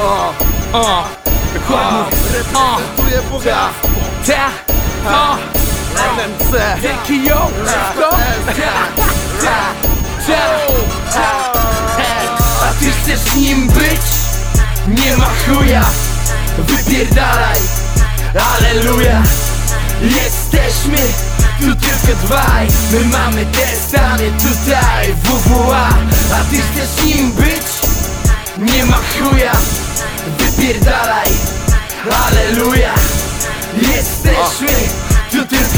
O, O, dokładnie. O, reprezentuję bogactwo ta, o, MMC wielki yo, wszystko? Ta, ta, A ty chcesz nim być? Nie ma chuja, wypierdalaj, aleluja. Jesteśmy tu tylko dwaj. My mamy te stany tutaj WWA A. Ty chcesz nim być?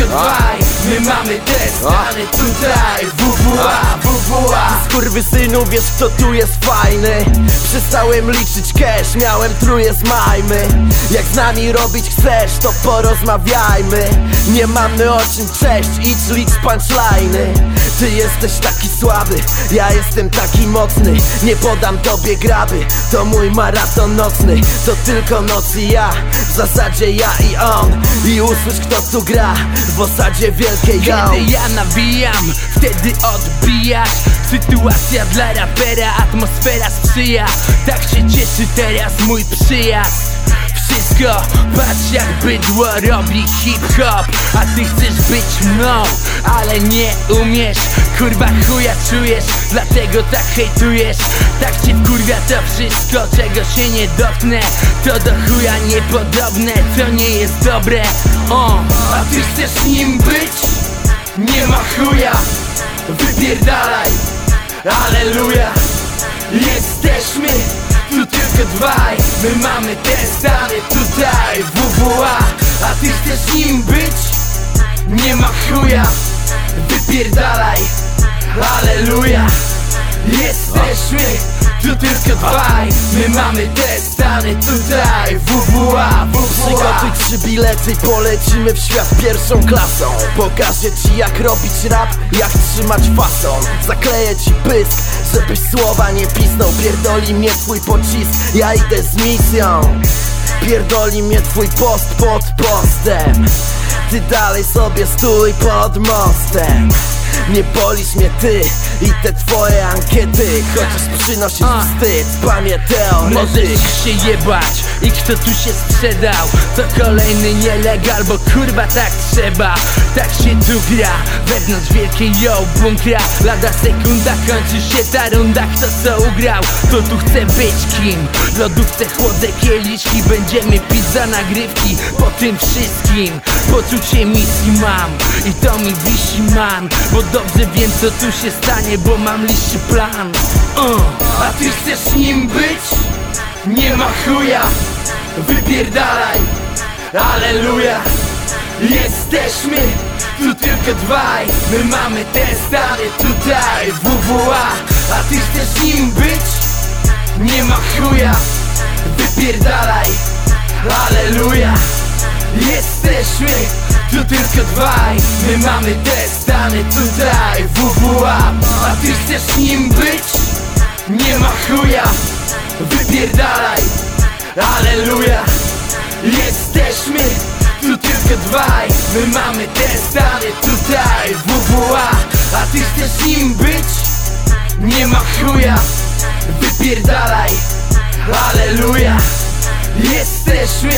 My mamy te stany tutaj WWA, WWA Skurwysynu wiesz kto tu jest fajny. Przestałem liczyć cash, miałem truje z majmy. Jak z nami robić chcesz to porozmawiajmy. Nie mamy o czym cześć, idź licz punchline'y. Ty jesteś taki słaby, ja jestem taki mocny. Nie podam tobie graby, to mój maraton nocny. To tylko noc i ja, w zasadzie ja i on. I usłysz kto tu gra, w osadzie wielkiej ja Kiedy ja nawijam, wtedy odbijasz. Sytuacja dla rapera, atmosfera sprzyja. Tak się cieszy teraz mój przyjazd wszystko Patrz jak bydło robi hip-hop. A ty chcesz być mną, ale nie umiesz. Kurwa chuja czujesz, dlatego tak hejtujesz. Tak cię wkurwia to wszystko, czego się nie dotknę To do chuja niepodobne, to nie jest dobre. O, a ty chcesz nim być? Nie ma chuja, wypierdalaj. Aleluja Jesteśmy tu tylko dwaj. My mamy te stany tutaj WWA A ty chcesz nim być? Nie ma chuja Wypierdalaj Aleluja. Jesteśmy tu tylko dwaj. My mamy te stany tutaj WWA, WWA Przygotuj trzy bilety, polecimy w świat pierwszą klasą. Pokażę ci jak robić rap, jak trzymać fason. Zakleję ci pysk, żebyś słowa nie pisnął. Pierdoli mnie twój pocisk, ja idę z misją Pierdoli mnie twój post pod postem. Ty dalej sobie stój pod mostem nie polisz mnie ty i te twoje ankiety Chociaż przynosisz A. wstyd, panie teoretyk Możesz się jebać i kto tu się sprzedał? To kolejny nielegal, bo kurwa tak trzeba. Tak się tu gra, wewnątrz wielkiej yo bunkra. Lada sekunda, kończy się ta runda. Kto co ugrał, to tu chce być kim? W lodówce chłodzę kieliszki Będziemy pić za nagrywki. Po tym wszystkim Poczucie misji mam I to mi wisi man Bo dobrze wiem co tu się stanie Bo mam liście plan. Uh. A ty chcesz nim być? Nie ma chuja. Wypierdalaj. Aleluja. Jesteśmy tu tylko dwaj. My mamy te stany tutaj WWA A ty chcesz nim być? Nie ma chuja. Wypierdalaj. Aleluja Jesteśmy tu tylko dwaj. My mamy te stany tutaj WWA A. Ty chcesz nim być? Nie ma chuja. Wypierdalaj. Aleluja. Jesteśmy tu tylko dwaj. My mamy te stany tutaj WWA A ty chcesz nim być? Nie ma chuja. Wypierdalaj. Aleluja. Jesteśmy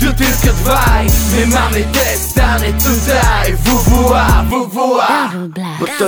tu tylko dwaj My mamy te stany tutaj WWA, WWA. Bo to